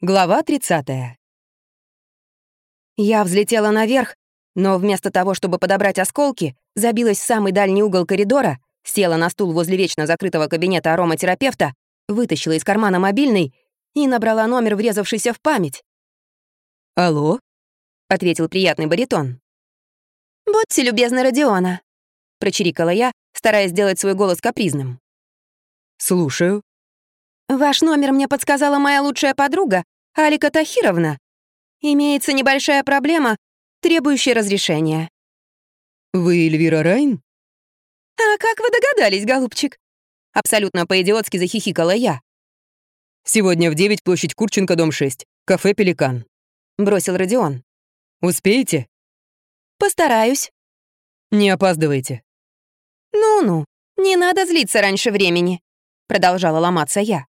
Глава 30. Я взлетела наверх, но вместо того, чтобы подобрать осколки, забилась в самый дальний угол коридора, села на стул возле вечно закрытого кабинета ароматерапевта, вытащила из кармана мобильный и набрала номер, врезавшийся в память. «Алло?» — ответил приятный баритон. «Будьте любезны, Родиона», — прочирикала я, стараясь сделать свой голос капризным. «Слушаю». «Ваш номер мне подсказала моя лучшая подруга, Алика Тахировна, имеется небольшая проблема, требующая разрешения». «Вы Эльвира Райн?» «А как вы догадались, голубчик?» Абсолютно по-идиотски захихикала я. «Сегодня в 9 площадь Курченко, дом 6. Кафе «Пеликан». Бросил Родион. «Успеете?» «Постараюсь». «Не опаздывайте». «Ну-ну, не надо злиться раньше времени», — продолжала ломаться я.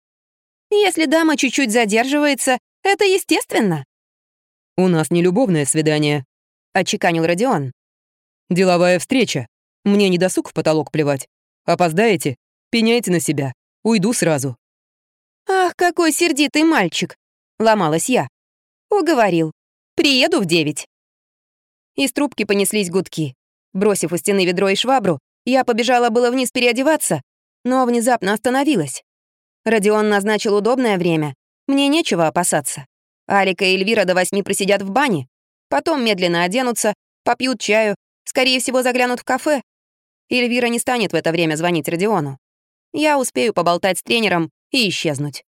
Если дама чуть-чуть задерживается, это естественно». «У нас не любовное свидание», — отчеканил Родион. «Деловая встреча. Мне не досуг в потолок плевать. Опоздаете? Пеняйте на себя. Уйду сразу». «Ах, какой сердитый мальчик!» — ломалась я. «Уговорил. Приеду в девять». Из трубки понеслись гудки. Бросив у стены ведро и швабру, я побежала было вниз переодеваться, но внезапно остановилась. Родион назначил удобное время. Мне нечего опасаться. Алика и Эльвира до восьми просидят в бане. Потом медленно оденутся, попьют чаю, скорее всего, заглянут в кафе. Эльвира не станет в это время звонить Родиону. Я успею поболтать с тренером и исчезнуть.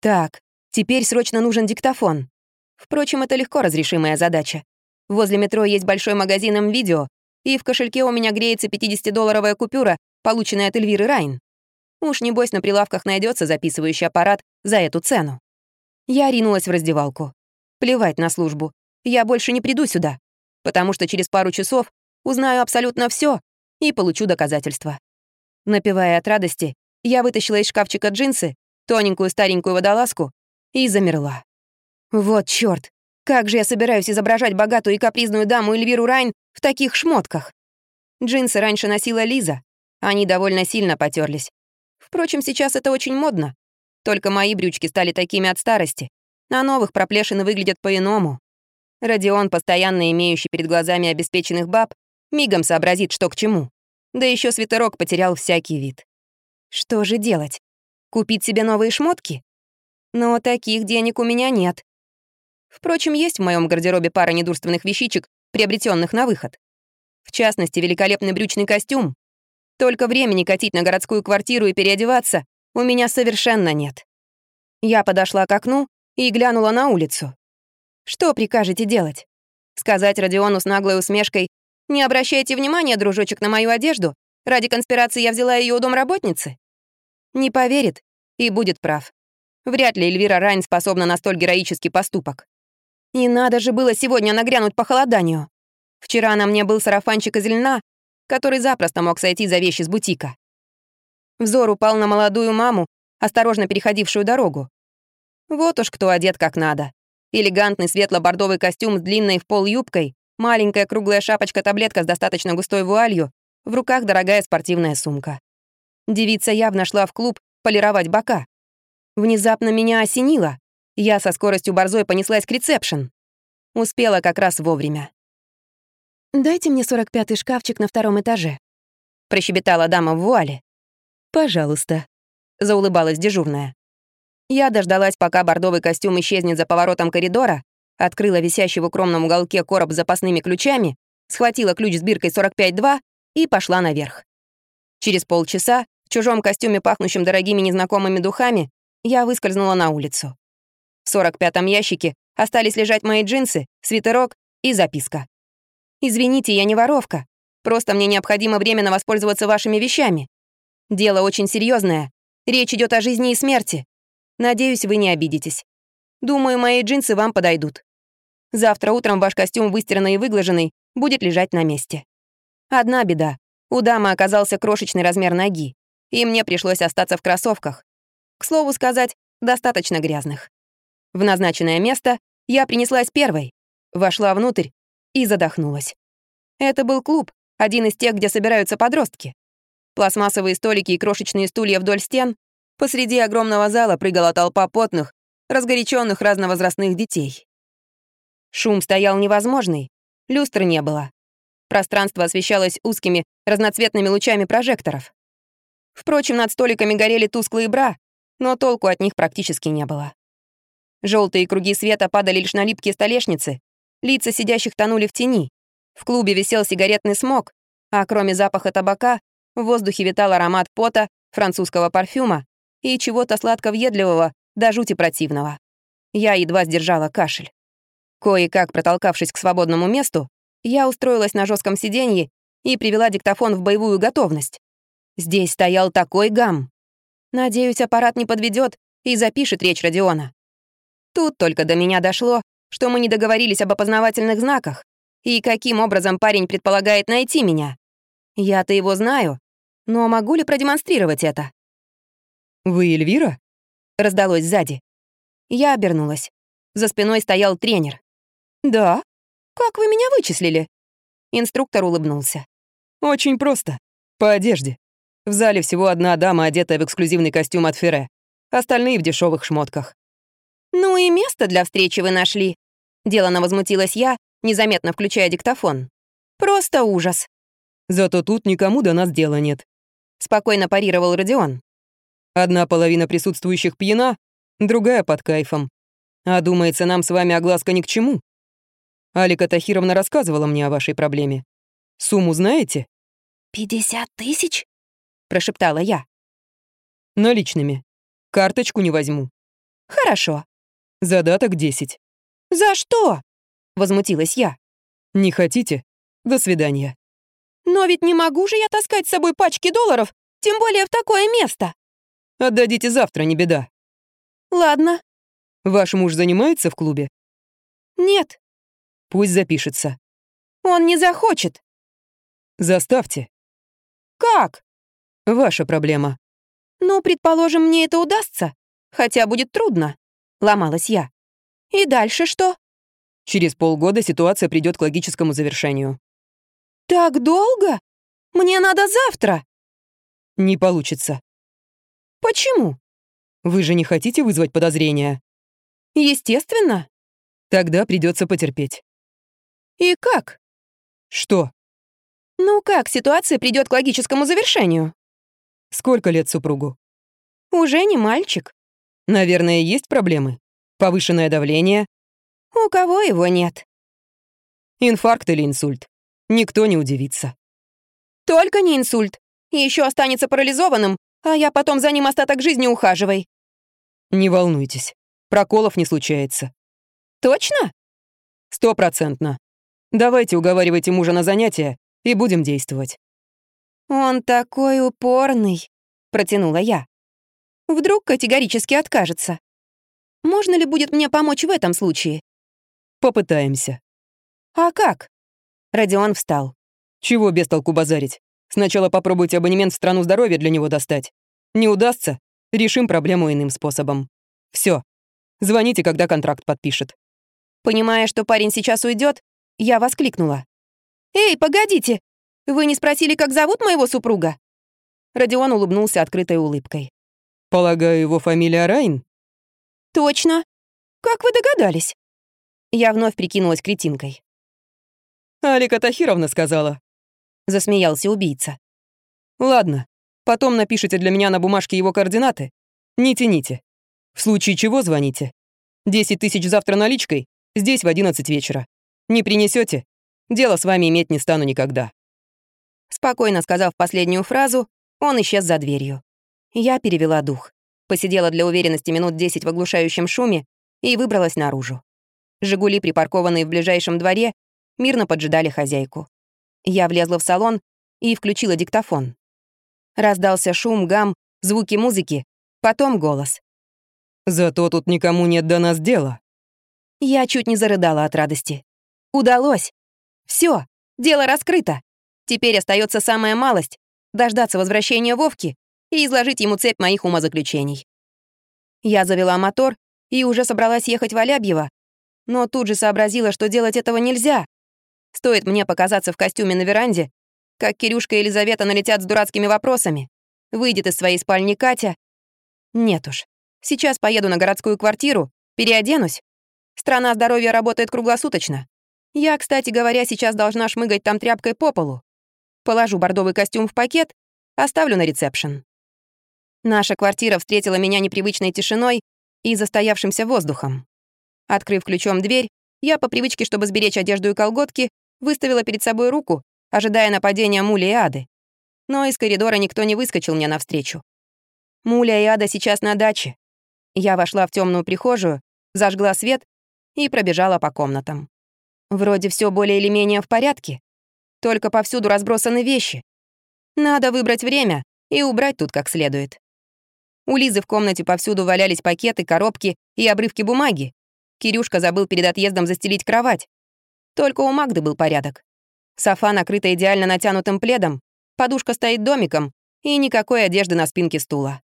Так, теперь срочно нужен диктофон. Впрочем, это легко разрешимая задача. Возле метро есть большой магазин М-видео, и в кошельке у меня греется 50-долларовая купюра, полученная от Эльвиры Райн. Уж небось на прилавках найдется записывающий аппарат за эту цену. Я ринулась в раздевалку. Плевать на службу. Я больше не приду сюда, потому что через пару часов узнаю абсолютно все и получу доказательства. Напивая от радости, я вытащила из шкафчика джинсы, тоненькую старенькую водолазку и замерла. Вот чёрт, как же я собираюсь изображать богатую и капризную даму Эльвиру Райн в таких шмотках? Джинсы раньше носила Лиза. Они довольно сильно потерлись. Впрочем, сейчас это очень модно. Только мои брючки стали такими от старости. На новых проплешины выглядят по-иному. Родион, постоянно имеющий перед глазами обеспеченных баб, мигом сообразит, что к чему. Да еще свитерок потерял всякий вид. Что же делать? Купить себе новые шмотки? Но таких денег у меня нет. Впрочем, есть в моем гардеробе пара недурственных вещичек, приобретенных на выход. В частности, великолепный брючный костюм, только времени катить на городскую квартиру и переодеваться у меня совершенно нет. Я подошла к окну и глянула на улицу. Что прикажете делать? Сказать Родиону с наглой усмешкой «Не обращайте внимания, дружочек, на мою одежду. Ради конспирации я взяла ее у домработницы». Не поверит и будет прав. Вряд ли Эльвира Райн способна на столь героический поступок. И надо же было сегодня нагрянуть по холоданию. Вчера на мне был сарафанчик из льна, который запросто мог сойти за вещи с бутика. Взор упал на молодую маму, осторожно переходившую дорогу. Вот уж кто одет как надо. Элегантный светло-бордовый костюм с длинной в пол юбкой, маленькая круглая шапочка-таблетка с достаточно густой вуалью, в руках дорогая спортивная сумка. Девица явно шла в клуб полировать бока. Внезапно меня осенило. Я со скоростью борзой понеслась к ресепшн. Успела как раз вовремя. «Дайте мне 45-й шкафчик на втором этаже», — прощебетала дама в вуале. «Пожалуйста», — заулыбалась дежурная. Я дождалась, пока бордовый костюм исчезнет за поворотом коридора, открыла висящий в укромном уголке короб с запасными ключами, схватила ключ с биркой 45-2 и пошла наверх. Через полчаса, в чужом костюме, пахнущем дорогими незнакомыми духами, я выскользнула на улицу. В 45-м ящике остались лежать мои джинсы, свитерок и записка. «Извините, я не воровка. Просто мне необходимо временно воспользоваться вашими вещами. Дело очень серьезное. Речь идет о жизни и смерти. Надеюсь, вы не обидитесь. Думаю, мои джинсы вам подойдут. Завтра утром ваш костюм, выстиранный и выглаженный, будет лежать на месте. Одна беда. У дамы оказался крошечный размер ноги, и мне пришлось остаться в кроссовках. К слову сказать, достаточно грязных. В назначенное место я принеслась первой, вошла внутрь и задохнулась. Это был клуб, один из тех, где собираются подростки. Пластмассовые столики и крошечные стулья вдоль стен. Посреди огромного зала прыгала толпа потных, разгоряченных разновозрастных детей. Шум стоял невозможный, люстры не было. Пространство освещалось узкими разноцветными лучами прожекторов. Впрочем, над столиками горели тусклые бра, но толку от них практически не было. Желтые круги света падали лишь на липкие столешницы, лица сидящих тонули в тени. В клубе висел сигаретный смог, а кроме запаха табака в воздухе витал аромат пота, французского парфюма и чего-то сладко-въедливого до жути противного. Я едва сдержала кашель. Кое-как протолкавшись к свободному месту, я устроилась на жестком сиденье и привела диктофон в боевую готовность. Здесь стоял такой гам. Надеюсь, аппарат не подведет и запишет речь Родиона. Тут только до меня дошло, что мы не договорились об опознавательных знаках и каким образом парень предполагает найти меня. Я-то его знаю, но могу ли продемонстрировать это? «Вы Эльвира?» — раздалось сзади. Я обернулась. За спиной стоял тренер. «Да? Как вы меня вычислили?» Инструктор улыбнулся. «Очень просто. По одежде. В зале всего одна дама, одетая в эксклюзивный костюм от Ферре. Остальные в дешевых шмотках». «Ну и место для встречи вы нашли», — делано возмутилась я, незаметно включая диктофон. «Просто ужас». «Зато тут никому до нас дела нет», — спокойно парировал Родион. «Одна половина присутствующих пьяна, другая под кайфом. А думается, нам с вами огласка ни к чему. Алика Тахировна рассказывала мне о вашей проблеме. Сумму знаете?» «Пятьдесят тысяч?» — прошептала я. «Наличными. Карточку не возьму». «Хорошо». «Задаток десять». «За что?» — возмутилась я. «Не хотите? До свидания». «Но ведь не могу же я таскать с собой пачки долларов, тем более в такое место». «Отдадите завтра, не беда». «Ладно». «Ваш муж занимается в клубе?» «Нет». «Пусть запишется». «Он не захочет». «Заставьте». «Как?» «Ваша проблема». «Ну, предположим, мне это удастся, хотя будет трудно», — ломалась я. «И дальше что?» Через полгода ситуация придет к логическому завершению. «Так долго? Мне надо завтра!» «Не получится». «Почему?» «Вы же не хотите вызвать подозрения?» «Естественно». «Тогда придется потерпеть». «И как?» «Что?» «Ну как ситуация придет к логическому завершению?» «Сколько лет супругу?» «Уже не мальчик». «Наверное, есть проблемы? Повышенное давление?» «У кого его нет?» «Инфаркт или инсульт?» Никто не удивится. Только не инсульт. Еще останется парализованным, а я потом за ним остаток жизни ухаживай. Не волнуйтесь. Проколов не случается. Точно? Стопроцентно. Давайте уговаривайте мужа на занятия и будем действовать. Он такой упорный, протянула я. Вдруг категорически откажется. Можно ли будет мне помочь в этом случае? Попытаемся. А как? Родион встал. «Чего без толку базарить? Сначала попробуйте абонемент в страну здоровья для него достать. Не удастся? Решим проблему иным способом. Все. Звоните, когда контракт подпишет». Понимая, что парень сейчас уйдет, я воскликнула. «Эй, погодите! Вы не спросили, как зовут моего супруга?» Родион улыбнулся открытой улыбкой. «Полагаю, его фамилия Райн?» «Точно. Как вы догадались?» Я вновь прикинулась кретинкой. Алика Тахировна сказала. Засмеялся убийца. Ладно, потом напишите для меня на бумажке его координаты. Не тяните. В случае чего звоните. Десять тысяч завтра наличкой, здесь в одиннадцать вечера. Не принесете, дело с вами иметь не стану никогда. Спокойно сказав последнюю фразу, он исчез за дверью. Я перевела дух, посидела для уверенности минут десять в оглушающем шуме и выбралась наружу. «Жигули», припаркованные в ближайшем дворе, мирно поджидали хозяйку. Я влезла в салон и включила диктофон. Раздался шум, гам, звуки музыки, потом голос. «Зато тут никому нет до нас дела». Я чуть не зарыдала от радости. Удалось. Все, дело раскрыто. Теперь остается самая малость — дождаться возвращения Вовки и изложить ему цепь моих умозаключений. Я завела мотор и уже собралась ехать в Алябьево, но тут же сообразила, что делать этого нельзя. Стоит мне показаться в костюме на веранде, как Кирюшка и Елизавета налетят с дурацкими вопросами. Выйдет из своей спальни Катя. Нет уж. Сейчас поеду на городскую квартиру Переоденусь. Страна здоровья работает круглосуточно. Я, кстати говоря, сейчас должна шмыгать там тряпкой по полу. Положу бордовый костюм в пакет, оставлю на ресепшн. Наша квартира встретила меня непривычной тишиной и застоявшимся воздухом. Открыв ключом дверь, я по привычке, чтобы сберечь одежду и колготки, выставила перед собой руку, ожидая нападения Мули и Ады. Но из коридора никто не выскочил мне навстречу. Муля и Ада сейчас на даче. Я вошла в темную прихожую, зажгла свет и пробежала по комнатам. Вроде все более или менее в порядке, только повсюду разбросаны вещи. Надо выбрать время и убрать тут как следует. У Лизы в комнате повсюду валялись пакеты, коробки и обрывки бумаги. Кирюшка забыл перед отъездом застелить кровать. Только у Магды был порядок. Софа накрыта идеально натянутым пледом, подушка стоит домиком и никакой одежды на спинке стула.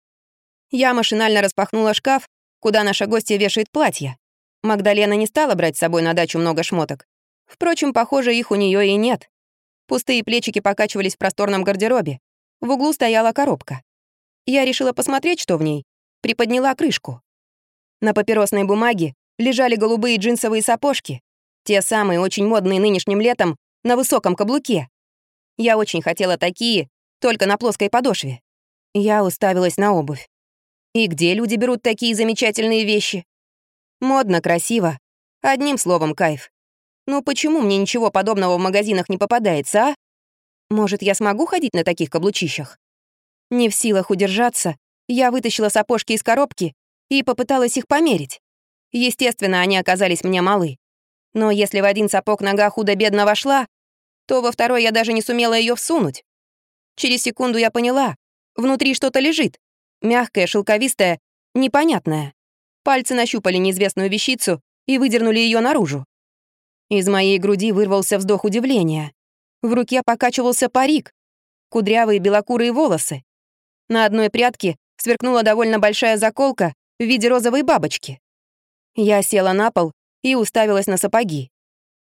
Я машинально распахнула шкаф, куда наша гостья вешает платья. Магдалена не стала брать с собой на дачу много шмоток. Впрочем, похоже, их у нее и нет. Пустые плечики покачивались в просторном гардеробе. В углу стояла коробка. Я решила посмотреть, что в ней. Приподняла крышку. На папиросной бумаге лежали голубые джинсовые сапожки. Те самые, очень модные нынешним летом, на высоком каблуке. Я очень хотела такие, только на плоской подошве. Я уставилась на обувь. И где люди берут такие замечательные вещи? Модно, красиво. Одним словом, кайф. Ну почему мне ничего подобного в магазинах не попадается, а? Может, я смогу ходить на таких каблучищах? Не в силах удержаться, я вытащила сапожки из коробки и попыталась их померить. Естественно, они оказались мне малы. Но если в один сапог нога худо-бедно вошла, то во второй я даже не сумела ее всунуть. Через секунду я поняла, внутри что-то лежит. Мягкое, шелковистое, непонятное. Пальцы нащупали неизвестную вещицу и выдернули ее наружу. Из моей груди вырвался вздох удивления. В руке покачивался парик, кудрявые белокурые волосы. На одной прядке сверкнула довольно большая заколка в виде розовой бабочки. Я села на пол и уставилась на сапоги.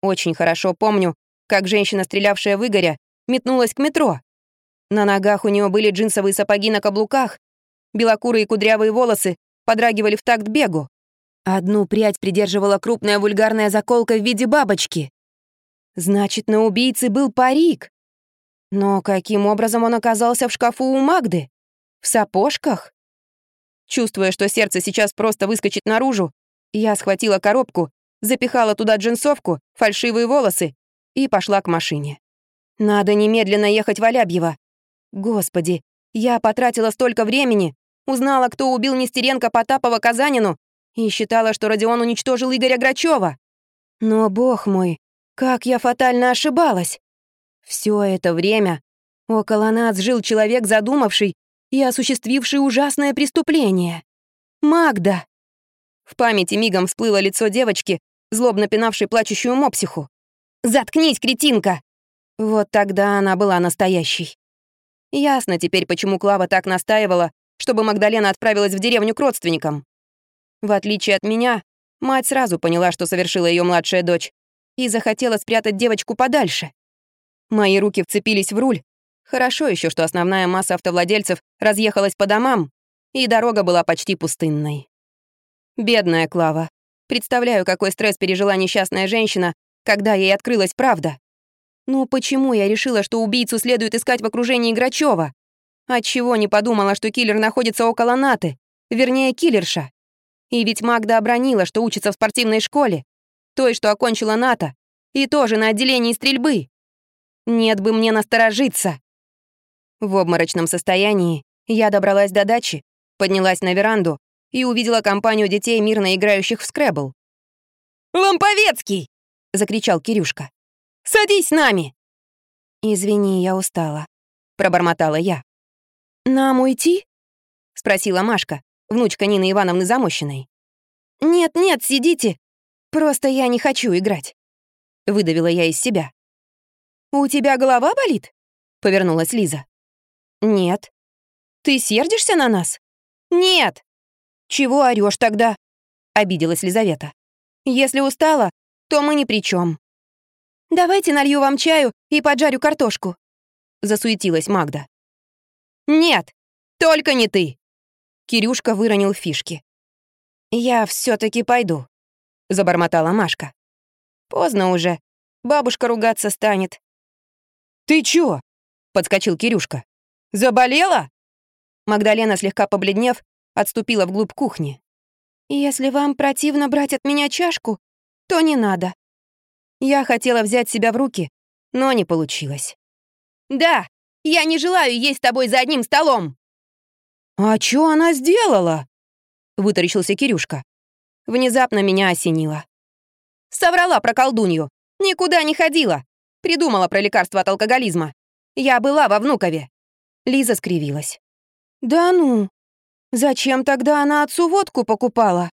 Очень хорошо помню, как женщина, стрелявшая в Игоря, метнулась к метро. На ногах у нее были джинсовые сапоги на каблуках, белокурые кудрявые волосы подрагивали в такт бегу. Одну прядь придерживала крупная вульгарная заколка в виде бабочки. Значит, на убийце был парик. Но каким образом он оказался в шкафу у Магды? В сапожках? Чувствуя, что сердце сейчас просто выскочит наружу, я схватила коробку, запихала туда джинсовку, фальшивые волосы и пошла к машине. Надо немедленно ехать в Алябьево. Господи, я потратила столько времени, узнала, кто убил Нестеренко Потапова Казанину и считала, что Родион уничтожил Игоря Грачева. Но, бог мой, как я фатально ошибалась. Все это время около нас жил человек, задумавший и осуществивший ужасное преступление. Магда. В памяти мигом всплыло лицо девочки, злобно пинавшей плачущую мопсиху. «Заткнись, кретинка!» Вот тогда она была настоящей. Ясно теперь, почему Клава так настаивала, чтобы Магдалена отправилась в деревню к родственникам. В отличие от меня, мать сразу поняла, что совершила ее младшая дочь, и захотела спрятать девочку подальше. Мои руки вцепились в руль. Хорошо еще, что основная масса автовладельцев разъехалась по домам, и дорога была почти пустынной. Бедная Клава. Представляю, какой стресс пережила несчастная женщина, когда ей открылась правда. Ну почему я решила, что убийцу следует искать в окружении Грачева? Отчего не подумала, что киллер находится около Наты, вернее, киллерша? И ведь Магда обронила, что учится в спортивной школе, той, что окончила НАТО, и тоже на отделении стрельбы. Нет бы мне насторожиться. В обморочном состоянии я добралась до дачи, поднялась на веранду и увидела компанию детей, мирно играющих в скребл. «Ламповецкий!» — закричал Кирюшка. «Садись с нами!» «Извини, я устала», — пробормотала я. «Нам уйти?» — спросила Машка, внучка Нины Ивановны Замощиной. «Нет-нет, сидите. Просто я не хочу играть», — выдавила я из себя. «У тебя голова болит?» — повернулась Лиза. «Нет». «Ты сердишься на нас?» «Нет». «Чего орёшь тогда?» — обиделась Лизавета. «Если устала, то мы ни при чем. «Давайте налью вам чаю и поджарю картошку», — засуетилась Магда. «Нет, только не ты!» Кирюшка выронил фишки. «Я все таки пойду», — забормотала Машка. «Поздно уже. Бабушка ругаться станет». «Ты чё?» — подскочил Кирюшка. «Заболела?» Магдалена, слегка побледнев, отступила вглубь кухни. «Если вам противно брать от меня чашку, то не надо». Я хотела взять себя в руки, но не получилось. «Да, я не желаю есть с тобой за одним столом!» «А чё она сделала?» — вытаращился Кирюшка. Внезапно меня осенило. Соврала про колдунью. Никуда не ходила. Придумала про лекарство от алкоголизма. Я была во Внукове. Лиза скривилась. «Да ну! Зачем тогда она отцу водку покупала?»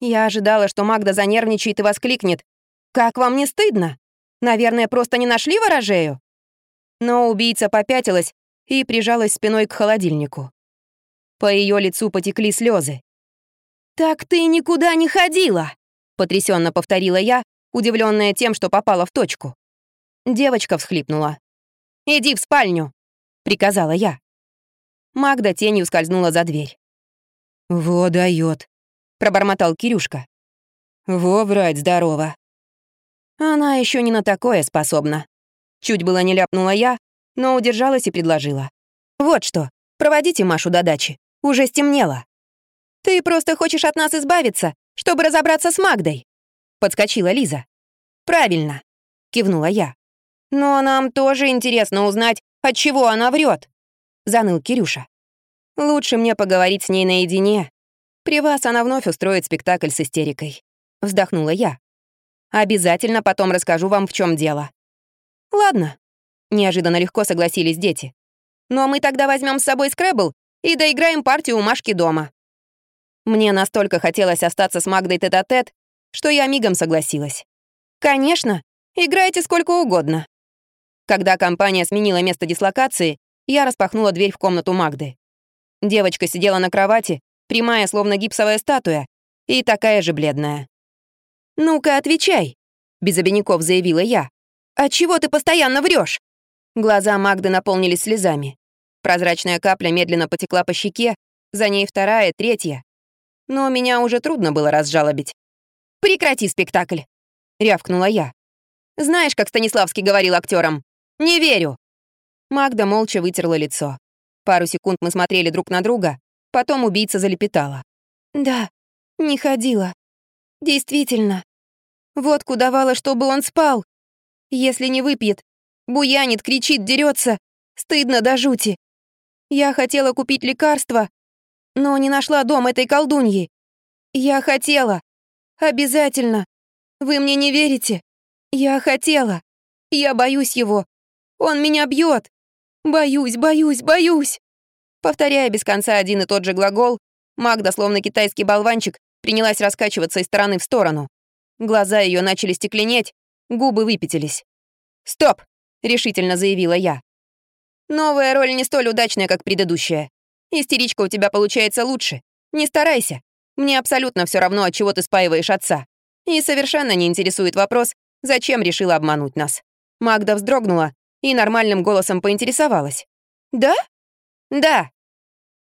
Я ожидала, что Магда занервничает и воскликнет. «Как вам не стыдно? Наверное, просто не нашли ворожею?» Но убийца попятилась и прижалась спиной к холодильнику. По ее лицу потекли слезы. «Так ты никуда не ходила!» — потрясенно повторила я, удивленная тем, что попала в точку. Девочка всхлипнула. «Иди в спальню!» — приказала я. Магда тенью скользнула за дверь. «Во даёт», — пробормотал Кирюшка. «Во врать здорово». Она еще не на такое способна. Чуть было не ляпнула я, но удержалась и предложила. «Вот что, проводите Машу до дачи. Уже стемнело». «Ты просто хочешь от нас избавиться, чтобы разобраться с Магдой», — подскочила Лиза. «Правильно», — кивнула я. «Но нам тоже интересно узнать, от чего она врет заныл Кирюша. «Лучше мне поговорить с ней наедине. При вас она вновь устроит спектакль с истерикой», — вздохнула я. «Обязательно потом расскажу вам, в чем дело». «Ладно», — неожиданно легко согласились дети. «Но мы тогда возьмем с собой скребл и доиграем партию у Машки дома». Мне настолько хотелось остаться с Магдой тет-а-тет, -тет, что я мигом согласилась. «Конечно, играйте сколько угодно». Когда компания сменила место дислокации, я распахнула дверь в комнату Магды. Девочка сидела на кровати, прямая, словно гипсовая статуя, и такая же бледная. «Ну-ка, отвечай», — без обиняков заявила я. «А чего ты постоянно врешь? Глаза Магды наполнились слезами. Прозрачная капля медленно потекла по щеке, за ней вторая, третья. Но меня уже трудно было разжалобить. «Прекрати спектакль!» — рявкнула я. «Знаешь, как Станиславский говорил актерам? Не верю!» Магда молча вытерла лицо. Пару секунд мы смотрели друг на друга, потом убийца залепетала. «Да, не ходила. Действительно. Водку давала, чтобы он спал. Если не выпьет, буянит, кричит, дерется. Стыдно до жути. Я хотела купить лекарство, но не нашла дом этой колдуньи. Я хотела. Обязательно. Вы мне не верите? Я хотела. Я боюсь его. Он меня бьет. «Боюсь, боюсь, боюсь!» Повторяя без конца один и тот же глагол, Магда, словно китайский болванчик, принялась раскачиваться из стороны в сторону. Глаза ее начали стекленеть, губы выпятились. «Стоп!» — решительно заявила я. «Новая роль не столь удачная, как предыдущая. Истеричка у тебя получается лучше. Не старайся. Мне абсолютно все равно, от чего ты спаиваешь отца. И совершенно не интересует вопрос, зачем решила обмануть нас». Магда вздрогнула, и нормальным голосом поинтересовалась. «Да?» «Да».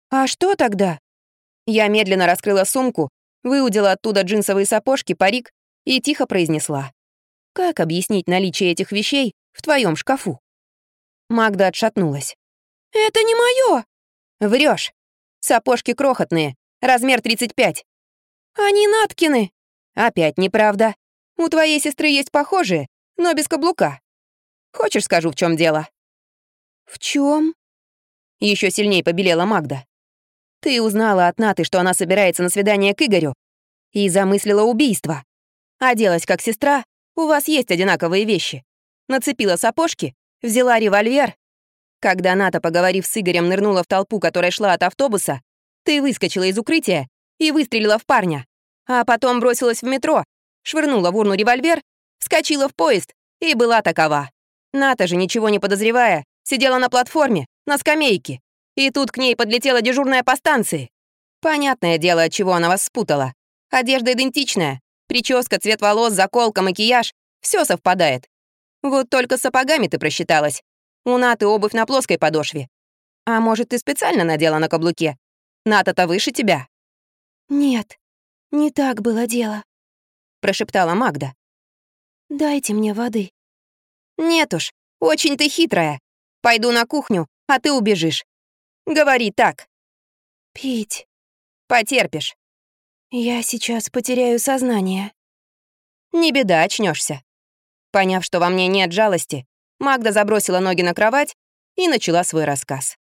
«А что тогда?» Я медленно раскрыла сумку, выудила оттуда джинсовые сапожки, парик и тихо произнесла. «Как объяснить наличие этих вещей в твоем шкафу?» Магда отшатнулась. «Это не мое!» Врешь. Сапожки крохотные, размер 35. Они Наткины. Опять неправда. У твоей сестры есть похожие, но без каблука. Хочешь, скажу, в чем дело?» «В чем? Еще сильнее побелела Магда. «Ты узнала от Наты, что она собирается на свидание к Игорю, и замыслила убийство. Оделась как сестра, у вас есть одинаковые вещи. Нацепила сапожки, взяла револьвер. Когда Ната, поговорив с Игорем, нырнула в толпу, которая шла от автобуса, ты выскочила из укрытия и выстрелила в парня. А потом бросилась в метро, швырнула в урну револьвер, вскочила в поезд и была такова. Ната же, ничего не подозревая, сидела на платформе, на скамейке. И тут к ней подлетела дежурная по станции. Понятное дело, от чего она вас спутала. Одежда идентичная. Прическа, цвет волос, заколка, макияж — все совпадает. Вот только с сапогами ты просчиталась. У Наты обувь на плоской подошве. А может, ты специально надела на каблуке? Ната-то выше тебя. Нет, «Не так было дело», — прошептала Магда. «Дайте мне воды». «Нет уж, очень ты хитрая. Пойду на кухню, а ты убежишь. Говори так». «Пить». «Потерпишь». «Я сейчас потеряю сознание». «Не беда, очнешься. Поняв, что во мне нет жалости, Магда забросила ноги на кровать и начала свой рассказ.